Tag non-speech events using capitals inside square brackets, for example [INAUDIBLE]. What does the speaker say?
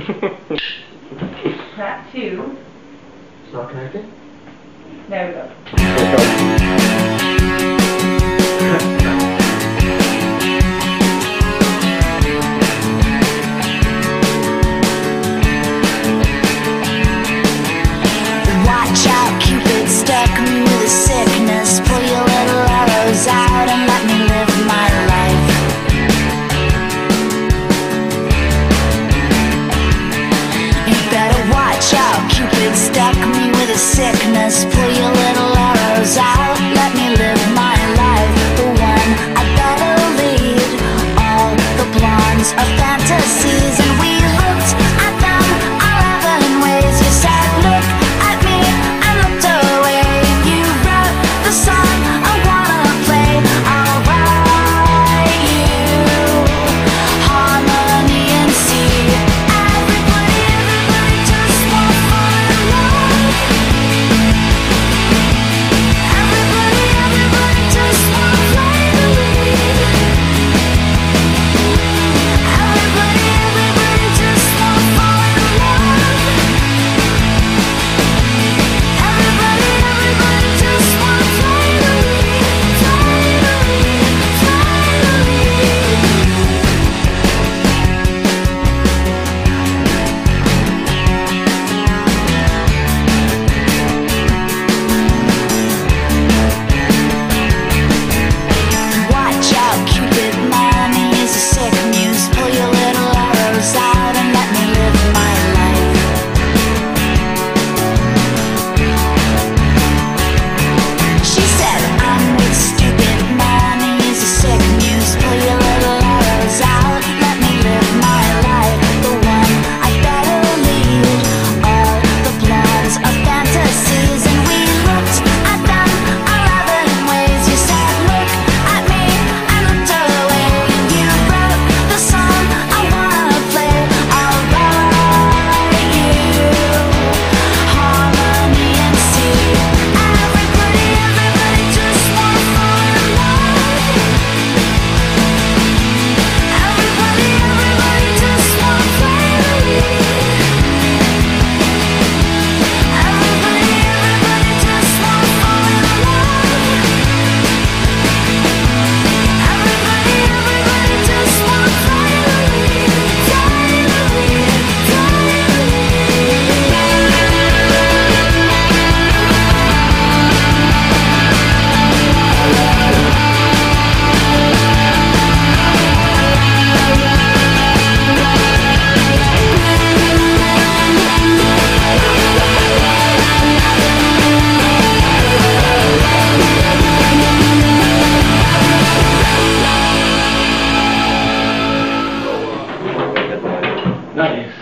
[LAUGHS] Track two. It's not connected? There we go. Watch out, Cupid stuck me with a sickness. Pull your just put populares